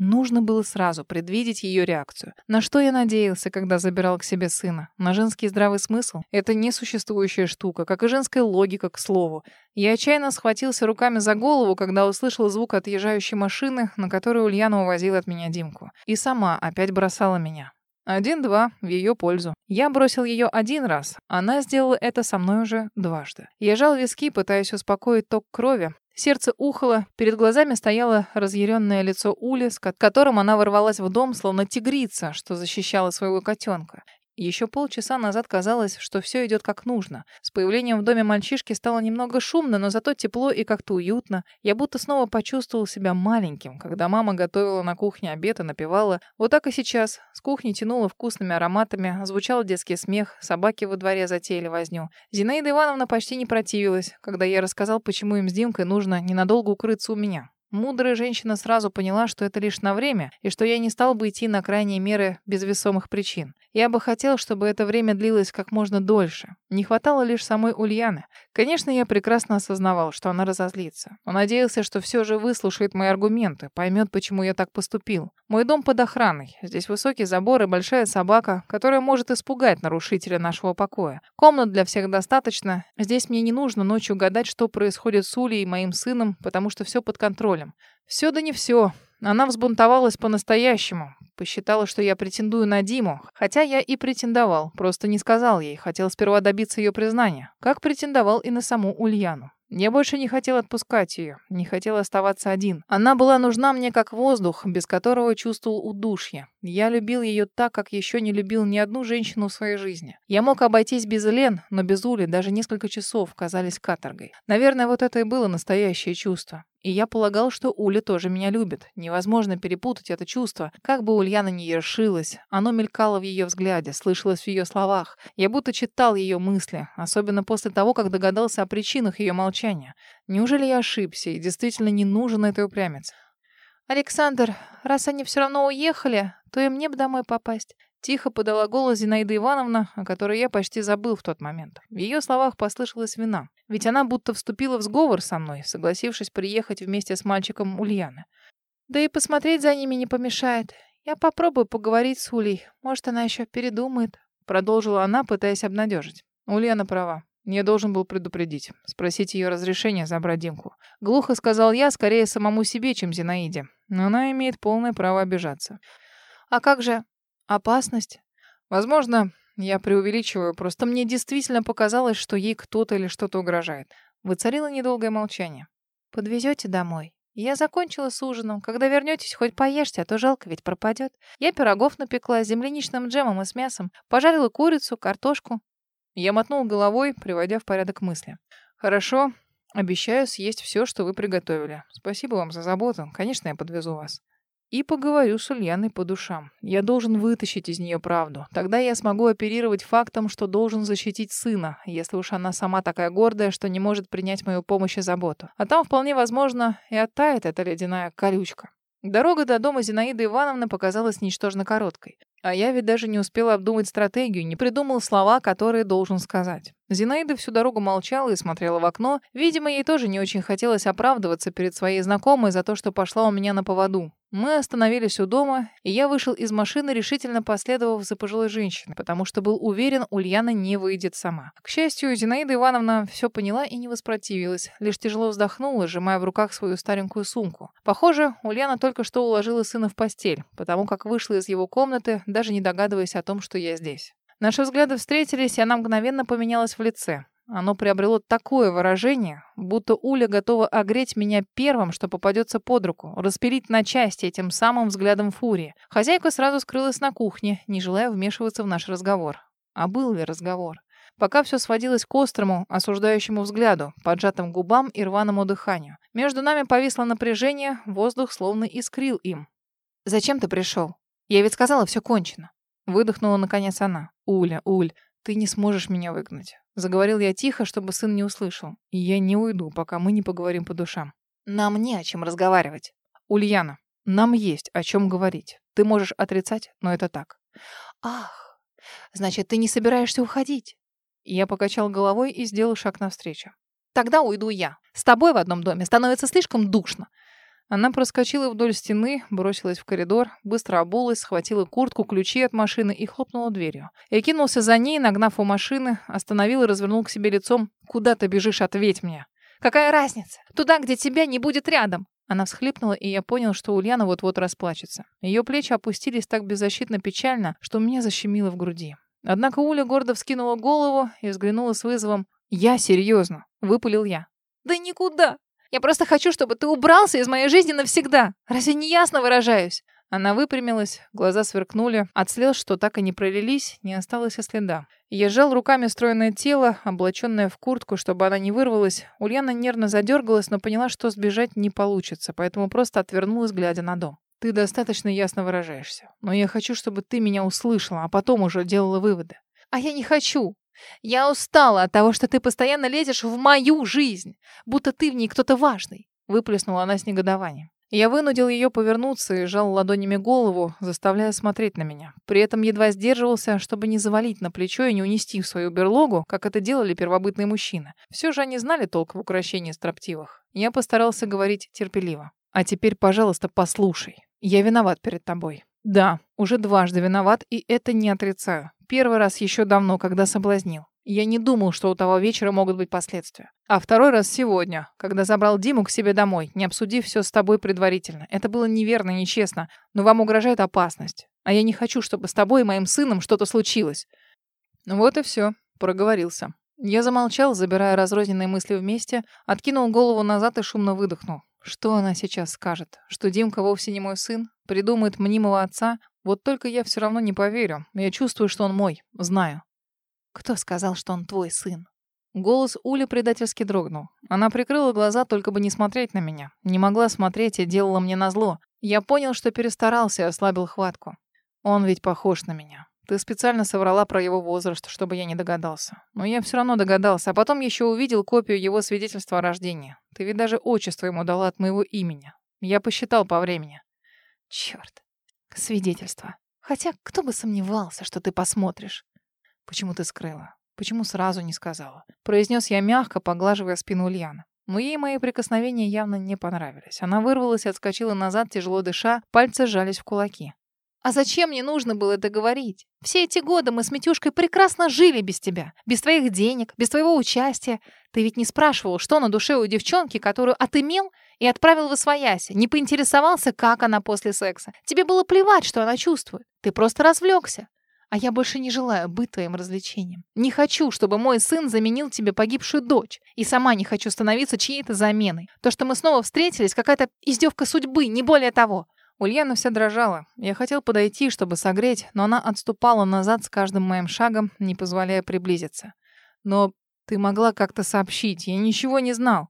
Нужно было сразу предвидеть ее реакцию. На что я надеялся, когда забирал к себе сына? На женский здравый смысл? Это несуществующая штука, как и женская логика, к слову. Я отчаянно схватился руками за голову, когда услышал звук отъезжающей машины, на которой Ульяна увозила от меня Димку. И сама опять бросала меня. Один-два в ее пользу. Я бросил ее один раз. Она сделала это со мной уже дважды. Я жал виски, пытаясь успокоить ток крови. Сердце ухало, перед глазами стояло разъяренное лицо Ули, с которым она ворвалась в дом, словно тигрица, что защищала своего котенка. Еще полчаса назад казалось, что все идет как нужно. С появлением в доме мальчишки стало немного шумно, но зато тепло и как-то уютно. Я будто снова почувствовал себя маленьким, когда мама готовила на кухне обед и напевала. Вот так и сейчас. С кухни тянуло вкусными ароматами, звучал детский смех, собаки во дворе затеяли возню. Зинаида Ивановна почти не противилась, когда я рассказал, почему им с Димкой нужно ненадолго укрыться у меня. Мудрая женщина сразу поняла, что это лишь на время, и что я не стал бы идти на крайние меры без весомых причин. Я бы хотел, чтобы это время длилось как можно дольше. Не хватало лишь самой Ульяны. Конечно, я прекрасно осознавал, что она разозлится. Но надеялся, что все же выслушает мои аргументы, поймет, почему я так поступил. Мой дом под охраной. Здесь высокий забор и большая собака, которая может испугать нарушителя нашего покоя. Комнат для всех достаточно. Здесь мне не нужно ночью гадать, что происходит с Улей и моим сыном, потому что все под контролем. Все да не все. Она взбунтовалась по-настоящему. Посчитала, что я претендую на Диму. Хотя я и претендовал, просто не сказал ей. Хотел сперва добиться ее признания. Как претендовал и на саму Ульяну. Я больше не хотел отпускать ее, не хотел оставаться один. Она была нужна мне как воздух, без которого чувствовал удушье. Я любил ее так, как еще не любил ни одну женщину в своей жизни. Я мог обойтись без Лен, но без Ули даже несколько часов казались каторгой. Наверное, вот это и было настоящее чувство. И я полагал, что Уля тоже меня любит. Невозможно перепутать это чувство. Как бы Ульяна ни ершилась, оно мелькало в ее взгляде, слышалось в ее словах. Я будто читал ее мысли, особенно после того, как догадался о причинах ее молчания. Неужели я ошибся и действительно не нужен этой упрямец? «Александр, раз они все равно уехали, то и мне бы домой попасть. Тихо подала голос Зинаида Ивановна, о которой я почти забыл в тот момент. В ее словах послышалась вина. Ведь она будто вступила в сговор со мной, согласившись приехать вместе с мальчиком Ульяны. Да и посмотреть за ними не помешает. Я попробую поговорить с Улей. Может, она еще передумает. Продолжила она, пытаясь обнадежить. Ульяна права. Я должен был предупредить. Спросить ее разрешения забрать Димку. Глухо сказал я, скорее самому себе, чем Зинаиде. Но она имеет полное право обижаться. А как же Опасность? Возможно, я преувеличиваю, просто мне действительно показалось, что ей кто-то или что-то угрожает. Выцарило недолгое молчание. Подвезете домой? Я закончила с ужином. Когда вернетесь, хоть поешьте, а то жалко ведь пропадет. Я пирогов напекла с земляничным джемом и с мясом. Пожарила курицу, картошку. Я мотнул головой, приводя в порядок мысли. Хорошо. Обещаю съесть все, что вы приготовили. Спасибо вам за заботу. Конечно, я подвезу вас. И поговорю с Ульяной по душам. Я должен вытащить из нее правду. Тогда я смогу оперировать фактом, что должен защитить сына, если уж она сама такая гордая, что не может принять мою помощь и заботу. А там вполне возможно и оттает эта ледяная колючка. Дорога до дома Зинаиды Ивановны показалась ничтожно короткой. А я ведь даже не успела обдумать стратегию, не придумал слова, которые должен сказать. Зинаида всю дорогу молчала и смотрела в окно. Видимо, ей тоже не очень хотелось оправдываться перед своей знакомой за то, что пошла у меня на поводу. Мы остановились у дома, и я вышел из машины, решительно последовав за пожилой женщиной, потому что был уверен, Ульяна не выйдет сама. К счастью, Зинаида Ивановна все поняла и не воспротивилась, лишь тяжело вздохнула, сжимая в руках свою старенькую сумку. Похоже, Ульяна только что уложила сына в постель, потому как вышла из его комнаты, даже не догадываясь о том, что я здесь. Наши взгляды встретились, и она мгновенно поменялась в лице. Оно приобрело такое выражение, будто Уля готова огреть меня первым, что попадется под руку, распилить на части этим самым взглядом фурии. Хозяйка сразу скрылась на кухне, не желая вмешиваться в наш разговор. А был ли разговор? Пока все сводилось к острому, осуждающему взгляду, поджатым губам и рваному дыханию. Между нами повисло напряжение, воздух словно искрил им. «Зачем ты пришел? Я ведь сказала, все кончено». Выдохнула наконец она. «Уля, Уль, ты не сможешь меня выгнать. Заговорил я тихо, чтобы сын не услышал. И я не уйду, пока мы не поговорим по душам. Нам не о чем разговаривать. Ульяна, нам есть о чем говорить. Ты можешь отрицать, но это так. Ах, значит, ты не собираешься уходить? Я покачал головой и сделал шаг навстречу. Тогда уйду я. С тобой в одном доме становится слишком душно. Она проскочила вдоль стены, бросилась в коридор, быстро обулась, схватила куртку, ключи от машины и хлопнула дверью. Я кинулся за ней, нагнав у машины, остановил и развернул к себе лицом. «Куда ты бежишь? Ответь мне!» «Какая разница? Туда, где тебя не будет рядом!» Она всхлипнула, и я понял, что Ульяна вот-вот расплачется. Ее плечи опустились так беззащитно печально, что мне защемило в груди. Однако Уля гордо вскинула голову и взглянула с вызовом. «Я серьезно», — выпалил я. «Да никуда! Я просто хочу, чтобы ты убрался из моей жизни навсегда! Разве не ясно выражаюсь?» Она выпрямилась, глаза сверкнули. От слез, что так и не пролились, не осталось и следа. Я сжал руками стройное тело, облаченное в куртку, чтобы она не вырвалась. Ульяна нервно задергалась, но поняла, что сбежать не получится, поэтому просто отвернулась, глядя на дом. «Ты достаточно ясно выражаешься. Но я хочу, чтобы ты меня услышала, а потом уже делала выводы». «А я не хочу. Я устала от того, что ты постоянно лезешь в мою жизнь, будто ты в ней кто-то важный», — выплеснула она с негодованием. Я вынудил ее повернуться и сжал ладонями голову, заставляя смотреть на меня. При этом едва сдерживался, чтобы не завалить на плечо и не унести в свою берлогу, как это делали первобытные мужчины. Все же они знали толк в украшении строптивых. Я постарался говорить терпеливо. «А теперь, пожалуйста, послушай. Я виноват перед тобой. Да, уже дважды виноват, и это не отрицаю. Первый раз еще давно, когда соблазнил. Я не думал, что у того вечера могут быть последствия. А второй раз сегодня, когда забрал Диму к себе домой, не обсудив все с тобой предварительно. Это было неверно, нечестно, но вам угрожает опасность. А я не хочу, чтобы с тобой и моим сыном что-то случилось. Вот и все, проговорился. Я замолчал, забирая разрозненные мысли вместе, откинул голову назад и шумно выдохнул. Что она сейчас скажет? Что Димка вовсе не мой сын? Придумает мнимого отца? Вот только я все равно не поверю. Я чувствую, что он мой. Знаю. «Кто сказал, что он твой сын?» Голос Ули предательски дрогнул. Она прикрыла глаза, только бы не смотреть на меня. Не могла смотреть и делала мне назло. Я понял, что перестарался и ослабил хватку. Он ведь похож на меня. Ты специально соврала про его возраст, чтобы я не догадался. Но я все равно догадался, а потом еще увидел копию его свидетельства о рождении. Ты ведь даже отчество ему дала от моего имени. Я посчитал по времени. Черт. Свидетельство. Хотя кто бы сомневался, что ты посмотришь. «Почему ты скрыла? Почему сразу не сказала?» Произнес я мягко, поглаживая спину Ульяны. Но ей мои прикосновения явно не понравились. Она вырвалась и отскочила назад, тяжело дыша, пальцы сжались в кулаки. «А зачем мне нужно было это говорить? Все эти годы мы с Митюшкой прекрасно жили без тебя, без твоих денег, без твоего участия. Ты ведь не спрашивал, что на душе у девчонки, которую отымел и отправил в освояси, не поинтересовался, как она после секса. Тебе было плевать, что она чувствует. Ты просто развлекся. А я больше не желаю быть твоим развлечением. Не хочу, чтобы мой сын заменил тебе погибшую дочь. И сама не хочу становиться чьей-то заменой. То, что мы снова встретились, какая-то издевка судьбы, не более того. Ульяна вся дрожала. Я хотел подойти, чтобы согреть, но она отступала назад с каждым моим шагом, не позволяя приблизиться. Но ты могла как-то сообщить, я ничего не знал.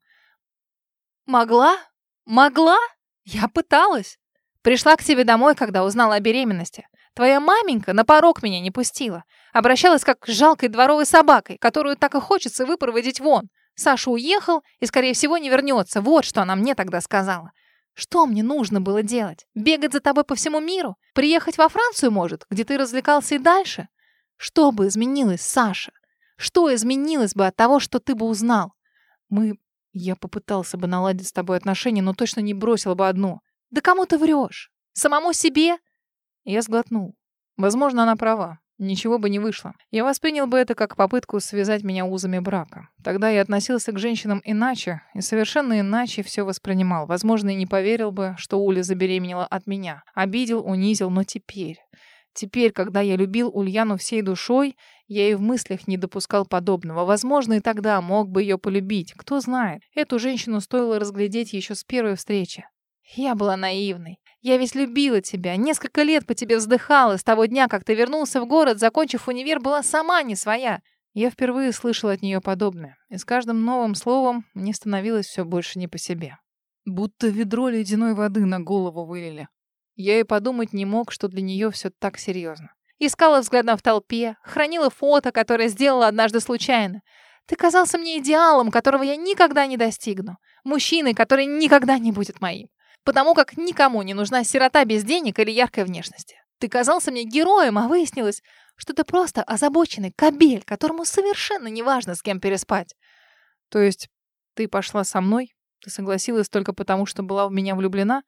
Могла? Могла? Я пыталась. Пришла к тебе домой, когда узнала о беременности. Твоя маменька на порог меня не пустила. Обращалась как с жалкой дворовой собакой, которую так и хочется выпроводить вон. Саша уехал и, скорее всего, не вернется. Вот что она мне тогда сказала. Что мне нужно было делать? Бегать за тобой по всему миру? Приехать во Францию, может, где ты развлекался и дальше? Что бы изменилось, Саша? Что изменилось бы от того, что ты бы узнал? Мы... Я попытался бы наладить с тобой отношения, но точно не бросил бы одну. Да кому ты врешь? Самому себе? Я сглотнул. Возможно, она права. Ничего бы не вышло. Я воспринял бы это как попытку связать меня узами брака. Тогда я относился к женщинам иначе и совершенно иначе все воспринимал. Возможно, и не поверил бы, что Уля забеременела от меня. Обидел, унизил, но теперь... Теперь, когда я любил Ульяну всей душой, я и в мыслях не допускал подобного. Возможно, и тогда мог бы ее полюбить. Кто знает. Эту женщину стоило разглядеть еще с первой встречи. Я была наивной. Я ведь любила тебя, несколько лет по тебе вздыхала. С того дня, как ты вернулся в город, закончив универ, была сама не своя. Я впервые слышала от нее подобное, и с каждым новым словом мне становилось все больше не по себе. Будто ведро ледяной воды на голову вылили. Я и подумать не мог, что для нее все так серьезно. Искала взглядом в толпе, хранила фото, которое сделала однажды случайно. Ты казался мне идеалом, которого я никогда не достигну. Мужчиной, который никогда не будет моим потому как никому не нужна сирота без денег или яркой внешности. Ты казался мне героем, а выяснилось, что ты просто озабоченный кобель, которому совершенно не важно, с кем переспать. То есть ты пошла со мной? Ты согласилась только потому, что была в меня влюблена?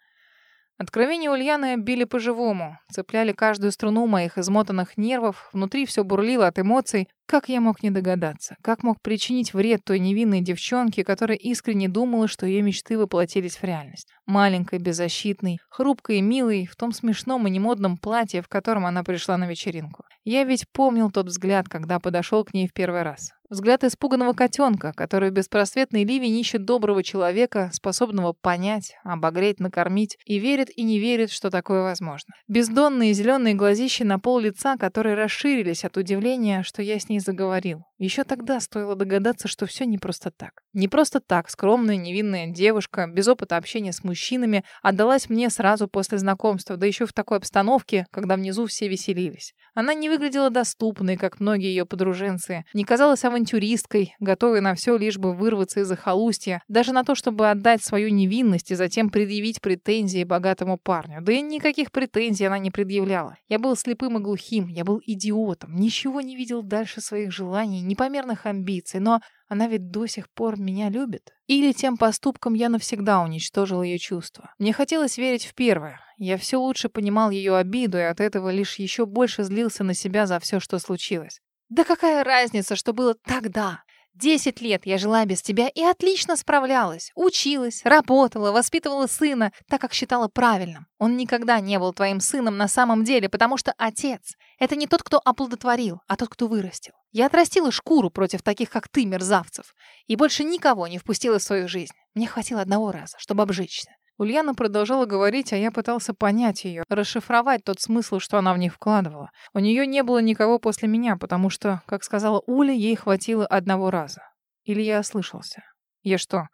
Откровения Ульяны били по-живому, цепляли каждую струну моих измотанных нервов, внутри все бурлило от эмоций. Как я мог не догадаться? Как мог причинить вред той невинной девчонке, которая искренне думала, что ее мечты воплотились в реальность? Маленькой, беззащитной, хрупкой и милой, в том смешном и немодном платье, в котором она пришла на вечеринку. Я ведь помнил тот взгляд, когда подошел к ней в первый раз. Взгляд испуганного котенка, который в беспросветной ливень ищет доброго человека, способного понять, обогреть, накормить, и верит и не верит, что такое возможно. Бездонные зеленые глазища на пол лица, которые расширились от удивления, что я с ней заговорил. Еще тогда стоило догадаться, что все не просто так. Не просто так скромная, невинная девушка, без опыта общения с мужчинами, отдалась мне сразу после знакомства, да еще в такой обстановке, когда внизу все веселились. Она не выглядела доступной, как многие ее подруженцы, не казалась авантюристкой, готовой на все, лишь бы вырваться из захолустья, даже на то, чтобы отдать свою невинность и затем предъявить претензии богатому парню. Да и никаких претензий она не предъявляла. Я был слепым и глухим, я был идиотом, ничего не видел дальше своих желаний, непомерных амбиций, но она ведь до сих пор меня любит. Или тем поступком я навсегда уничтожил ее чувства. Мне хотелось верить в первое. Я все лучше понимал ее обиду и от этого лишь еще больше злился на себя за все, что случилось. Да какая разница, что было тогда? Десять лет я жила без тебя и отлично справлялась. Училась, работала, воспитывала сына, так как считала правильным. Он никогда не был твоим сыном на самом деле, потому что отец — это не тот, кто оплодотворил, а тот, кто вырастил. Я отрастила шкуру против таких, как ты, мерзавцев, и больше никого не впустила в свою жизнь. Мне хватило одного раза, чтобы обжечься. Ульяна продолжала говорить, а я пытался понять ее, расшифровать тот смысл, что она в них вкладывала. У нее не было никого после меня, потому что, как сказала Уля, ей хватило одного раза. Или я ослышался? Я что,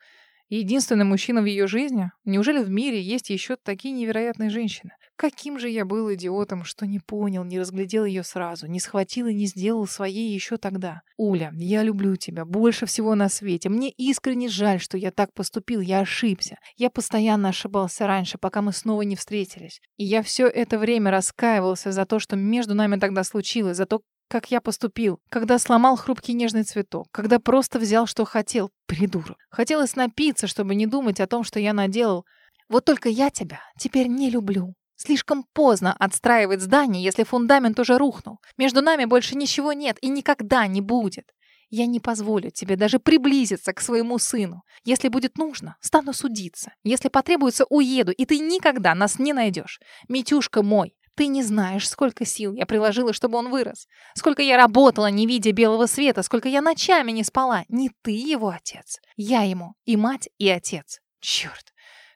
единственный мужчина в ее жизни? Неужели в мире есть еще такие невероятные женщины? Каким же я был идиотом, что не понял, не разглядел ее сразу, не схватил и не сделал своей еще тогда. Уля, я люблю тебя больше всего на свете. Мне искренне жаль, что я так поступил, я ошибся. Я постоянно ошибался раньше, пока мы снова не встретились. И я все это время раскаивался за то, что между нами тогда случилось, за то, как я поступил, когда сломал хрупкий нежный цветок, когда просто взял, что хотел, придурок. Хотелось напиться, чтобы не думать о том, что я наделал. Вот только я тебя теперь не люблю. Слишком поздно отстраивать здание, если фундамент уже рухнул. Между нами больше ничего нет и никогда не будет. Я не позволю тебе даже приблизиться к своему сыну. Если будет нужно, стану судиться. Если потребуется, уеду, и ты никогда нас не найдешь. Митюшка мой, ты не знаешь, сколько сил я приложила, чтобы он вырос. Сколько я работала, не видя белого света, сколько я ночами не спала. Не ты его отец. Я ему и мать, и отец. Черт.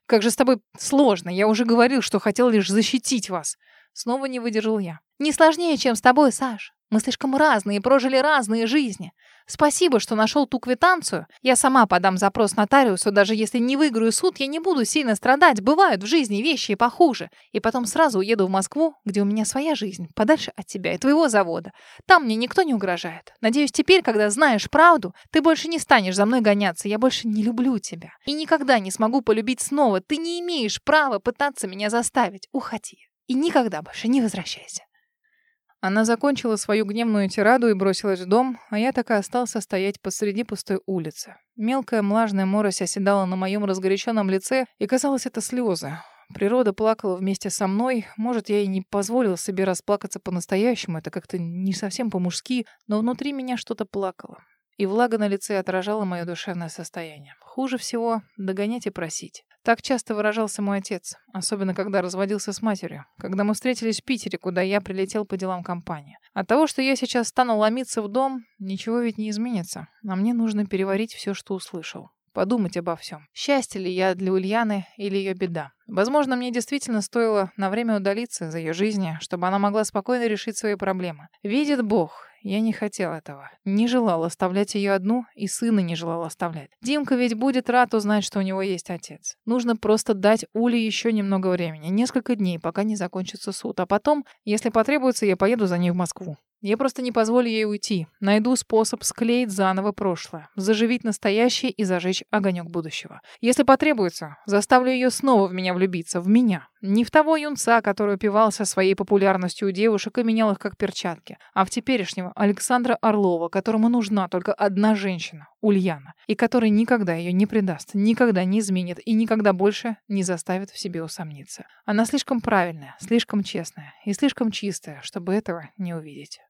Как же с тобой сложно. Я уже говорил, что хотел лишь защитить вас. Снова не выдержал я. Не сложнее, чем с тобой, Саш. Мы слишком разные, прожили разные жизни. Спасибо, что нашел ту квитанцию. Я сама подам запрос нотариусу, даже если не выиграю суд, я не буду сильно страдать. Бывают в жизни вещи похуже. И потом сразу уеду в Москву, где у меня своя жизнь, подальше от тебя и твоего завода. Там мне никто не угрожает. Надеюсь, теперь, когда знаешь правду, ты больше не станешь за мной гоняться. Я больше не люблю тебя. И никогда не смогу полюбить снова. Ты не имеешь права пытаться меня заставить. Уходи. И никогда больше не возвращайся. Она закончила свою гневную тираду и бросилась в дом, а я так и остался стоять посреди пустой улицы. Мелкая влажная морось оседала на моем разгоряченном лице, и казалось, это слезы. Природа плакала вместе со мной. Может, я и не позволил себе расплакаться по-настоящему, это как-то не совсем по-мужски, но внутри меня что-то плакало. И влага на лице отражала мое душевное состояние. Хуже всего — догонять и просить. Так часто выражался мой отец, особенно когда разводился с матерью, когда мы встретились в Питере, куда я прилетел по делам компании. От того, что я сейчас стану ломиться в дом, ничего ведь не изменится, а мне нужно переварить все, что услышал. Подумать обо всем. Счастье ли я для Ульяны или ее беда? Возможно, мне действительно стоило на время удалиться из ее жизни, чтобы она могла спокойно решить свои проблемы. Видит Бог, я не хотел этого. Не желал оставлять ее одну, и сына не желал оставлять. Димка ведь будет рад узнать, что у него есть отец. Нужно просто дать Уле еще немного времени, несколько дней, пока не закончится суд. А потом, если потребуется, я поеду за ней в Москву. Я просто не позволю ей уйти. Найду способ склеить заново прошлое, заживить настоящее и зажечь огонек будущего. Если потребуется, заставлю ее снова в меня влюбиться, в меня. Не в того юнца, который упивался своей популярностью у девушек и менял их как перчатки, а в теперешнего Александра Орлова, которому нужна только одна женщина — Ульяна, и который никогда ее не предаст, никогда не изменит и никогда больше не заставит в себе усомниться. Она слишком правильная, слишком честная и слишком чистая, чтобы этого не увидеть.